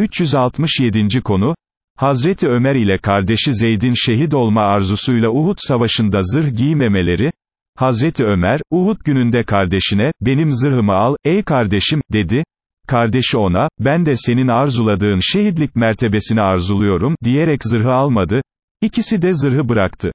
367. konu, Hazreti Ömer ile kardeşi Zeyd'in şehit olma arzusuyla Uhud savaşında zırh giymemeleri, Hazreti Ömer, Uhud gününde kardeşine, benim zırhımı al, ey kardeşim, dedi, kardeşi ona, ben de senin arzuladığın şehitlik mertebesini arzuluyorum, diyerek zırhı almadı, İkisi de zırhı bıraktı.